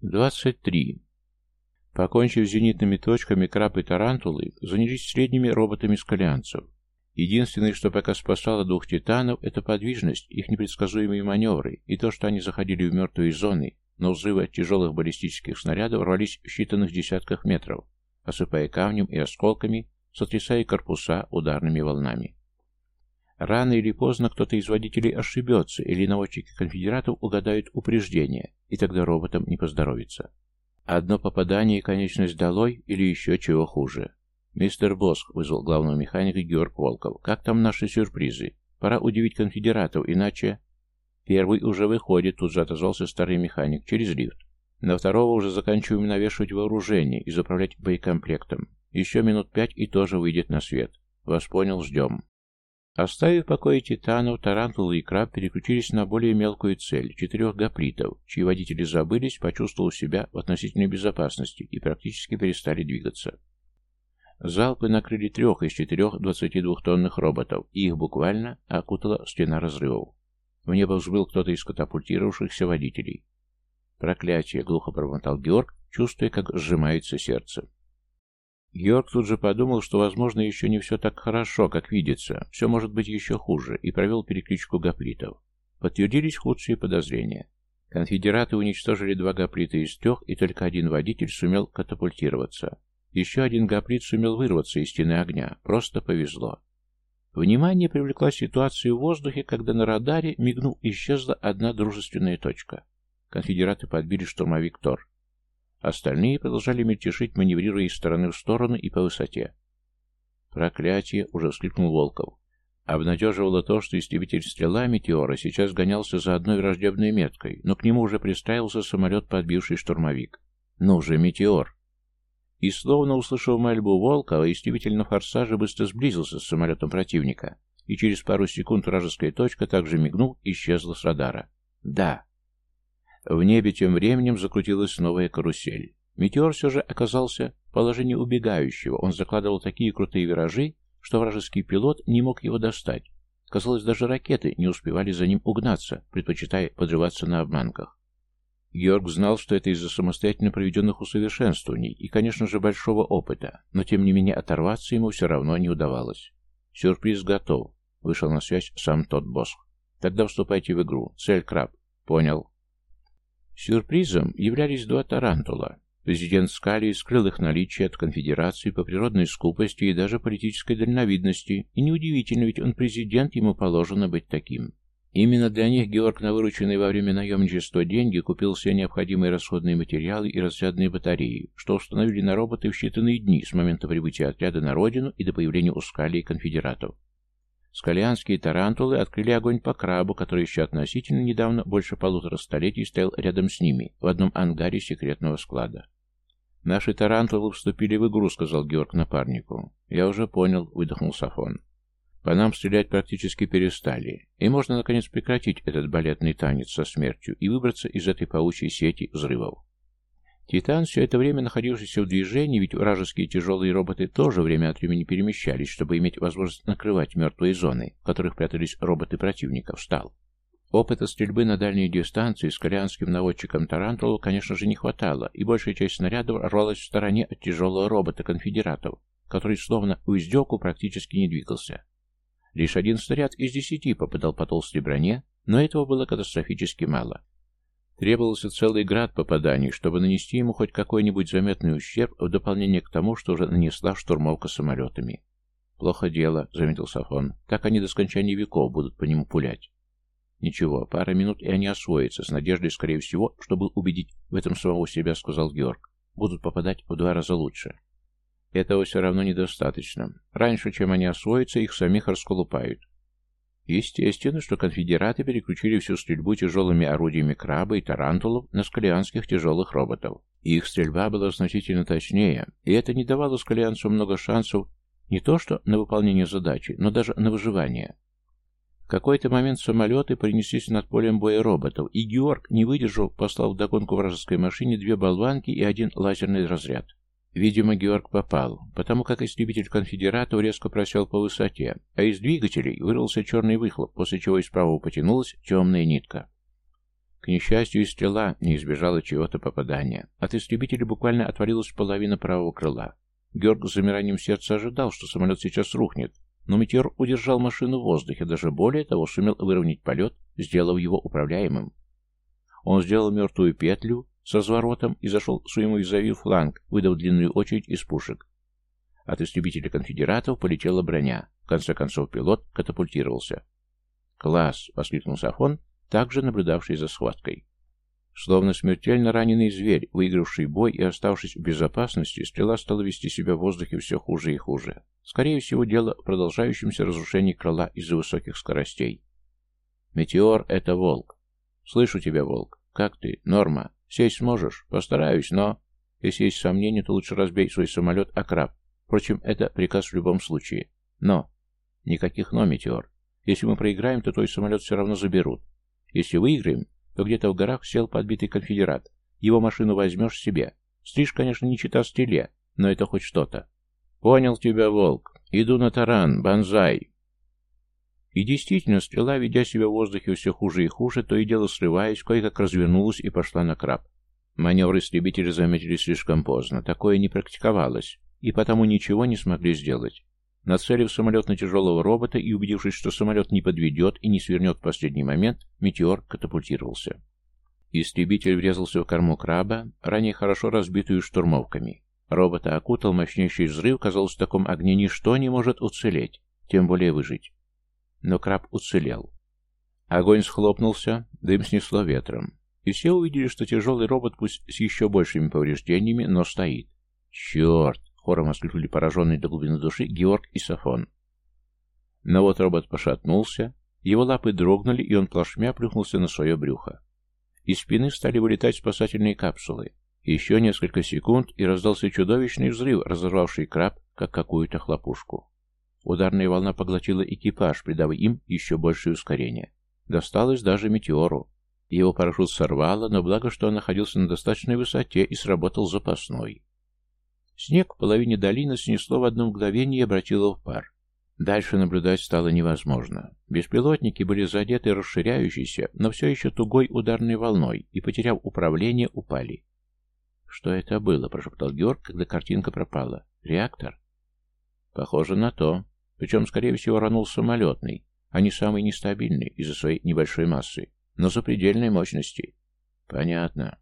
23. Покончив с зенитными точками, краб и тарантулы занялись средними роботами-скалианцев. Единственное, что пока спасало двух титанов, это подвижность, их непредсказуемые маневры и то, что они заходили в мертвые зоны, но взрывы от тяжелых баллистических снарядов рвались в считанных десятках метров, осыпая камнем и осколками, сотрясая корпуса ударными волнами. Рано или поздно кто-то из водителей ошибется, или наводчики конфедератов угадают упреждение, и тогда роботам не поздоровится. Одно попадание и конечность долой, или еще чего хуже. «Мистер Босх», — вызвал главного механика Георг Волков, — «как там наши сюрпризы? Пора удивить конфедератов, иначе...» «Первый уже выходит», — тут же отозвался старый механик, — «через лифт. На второго уже заканчиваем навешивать вооружение и заправлять боекомплектом. Еще минут пять и тоже выйдет на свет. Вас понял, ждем». Оставив в покое титанов, тарантулы и краб переключились на более мелкую цель – четырех гоплитов, чьи водители забылись, почувствовав себя в относительной безопасности и практически перестали двигаться. Залпы накрыли трех из четырех 22-тонных роботов, и их буквально окутала стена разрывов. В небо взбыл кто-то из катапультировавшихся водителей. «Проклятие!» — глухо промотал Георг, чувствуя, как сжимается сердце. Георг тут же подумал, что, возможно, еще не все так хорошо, как видится, все может быть еще хуже, и провел перекличку гоплитов. Подтвердились худшие подозрения. Конфедераты уничтожили два гоплита из трех, и только один водитель сумел катапультироваться. Еще один гоплит сумел вырваться из стены огня. Просто повезло. Внимание привлекла ситуация в воздухе, когда на радаре, мигнув, исчезла одна дружественная точка. Конфедераты подбили штурмовик Тор. Остальные продолжали мельтешить, маневрируя из стороны в сторону и по высоте. «Проклятие!» — уже вскликнул Волков. Обнадеживало то, что истребитель стрела Метеора сейчас гонялся за одной враждебной меткой, но к нему уже пристраивался самолет, подбивший штурмовик. «Ну же, Метеор!» И, словно услышав мольбу Волкова, истребитель на форсаже быстро сблизился с самолетом противника, и через пару секунд вражеская точка, также мигнув, исчезла с радара. «Да!» В небе тем временем закрутилась новая карусель. Метеор все же оказался в положении убегающего. Он закладывал такие крутые виражи, что вражеский пилот не мог его достать. Казалось, даже ракеты не успевали за ним угнаться, предпочитая подрываться на обманках. Георг знал, что это из-за самостоятельно проведенных усовершенствований и, конечно же, большого опыта, но тем не менее оторваться ему все равно не удавалось. «Сюрприз готов», — вышел на связь сам тот босс. «Тогда вступайте в игру. Цель краб». «Понял». Сюрпризом являлись два тарантула. Президент Скалии скрыл их наличие от конфедерации по природной скупости и даже политической дальновидности, и неудивительно, ведь он президент, ему положено быть таким. Именно для них Георг на вырученные во время наемничества деньги купил все необходимые расходные материалы и разрядные батареи, что установили на роботы в считанные дни с момента прибытия отряда на родину и до появления у Скалии конфедератов. Скалианские тарантулы открыли огонь по крабу, который еще относительно недавно, больше полутора столетий, стоял рядом с ними, в одном ангаре секретного склада. «Наши тарантулы вступили в игру», — сказал Георг напарнику. «Я уже понял», — выдохнул Сафон. «По нам стрелять практически перестали, и можно, наконец, прекратить этот балетный танец со смертью и выбраться из этой паучьей сети взрывов». Титан, все это время находившийся в движении, ведь вражеские тяжелые роботы тоже время от времени перемещались, чтобы иметь возможность накрывать мертвые зоны, в которых прятались роботы противников, встал. Опыта стрельбы на дальней дистанции с корианским наводчиком Тарантулу, конечно же, не хватало, и большая часть снарядов рвалась в стороне от тяжелого робота конфедератов, который словно у издевку практически не двигался. Лишь один снаряд из десяти попадал по толстой броне, но этого было катастрофически мало. Требовался целый град попаданий, чтобы нанести ему хоть какой-нибудь заметный ущерб в дополнение к тому, что уже нанесла штурмовка самолетами. «Плохо дело», — заметил Сафон. «Так они до скончания веков будут по нему пулять». «Ничего, пара минут, и они освоятся, с надеждой, скорее всего, чтобы убедить в этом самого себя», — сказал Георг. «Будут попадать в два раза лучше». «Этого все равно недостаточно. Раньше, чем они освоятся, их самих расколупают. Естественно, что конфедераты переключили всю стрельбу тяжелыми орудиями краба и тарантулов на скалианских тяжелых роботов. Их стрельба была значительно точнее, и это не давало скалианцу много шансов не то что на выполнение задачи, но даже на выживание. В какой-то момент самолеты принеслись над полем боя роботов, и Георг, не выдержал, послал вдогонку вражеской машине две болванки и один лазерный разряд. Видимо, Георг попал, потому как истребитель конфедератов резко просел по высоте, а из двигателей вырвался черный выхлоп, после чего из правого потянулась темная нитка. К несчастью, и стрела не избежала чего-то попадания. От истребителя буквально отвалилась половина правого крыла. Георг с замиранием сердца ожидал, что самолет сейчас рухнет, но метеор удержал машину в воздухе, даже более того сумел выровнять полет, сделав его управляемым. Он сделал мертвую петлю с разворотом и зашел своему визави фланг, выдав длинную очередь из пушек. От истребителя конфедератов полетела броня. В конце концов пилот катапультировался. «Класс!» — воскликнул Сафон, также наблюдавший за схваткой. Словно смертельно раненый зверь, выигравший бой и оставшись в безопасности, стрела стала вести себя в воздухе все хуже и хуже. Скорее всего, дело в продолжающемся разрушении крыла из-за высоких скоростей. «Метеор — это волк. Слышу тебя, волк. Как ты? Норма. Сесть сможешь? Постараюсь, но...» Если есть сомнения, то лучше разбей свой самолет о краб. Впрочем, это приказ в любом случае. Но... Никаких «но», Метеор. Если мы проиграем, то твой самолет все равно заберут. Если выиграем, то где-то в горах сел подбитый конфедерат. Его машину возьмешь себе. Стриж, конечно, не чита стреле, но это хоть что-то. Понял тебя, волк. Иду на таран, банзай. И действительно, стрела, ведя себя в воздухе все хуже и хуже, то и дело срываясь, кое-как развернулась и пошла на краб. Маневр истребители заметили слишком поздно. Такое не практиковалось, и потому ничего не смогли сделать. Нацелив самолет на тяжелого робота и убедившись, что самолет не подведет и не свернет в последний момент, метеор катапультировался. Истребитель врезался в корму краба, ранее хорошо разбитую штурмовками. Робота окутал мощнейший взрыв, казалось, в таком огне ничто не может уцелеть, тем более выжить. Но краб уцелел. Огонь схлопнулся, дым снесло ветром. И все увидели, что тяжелый робот, пусть с еще большими повреждениями, но стоит. «Черт!» Хором воскликнули пораженные до глубины души Георг и Сафон. Но вот робот пошатнулся, его лапы дрогнули, и он плашмя плюхнулся на свое брюхо. Из спины стали вылетать спасательные капсулы. Еще несколько секунд, и раздался чудовищный взрыв, разорвавший краб, как какую-то хлопушку. Ударная волна поглотила экипаж, придав им еще большее ускорение. Досталось даже метеору. Его парашют сорвало, но благо, что он находился на достаточной высоте и сработал запасной. Снег в половине долины снесло в одно мгновение и обратило в пар. Дальше наблюдать стало невозможно. Беспилотники были задеты расширяющейся, но все еще тугой ударной волной, и, потеряв управление, упали. «Что это было?» – прошептал Георг, когда картинка пропала. «Реактор?» «Похоже на то. Причем, скорее всего, ранул самолетный, а не самый нестабильный из-за своей небольшой массы, но запредельной мощности». «Понятно.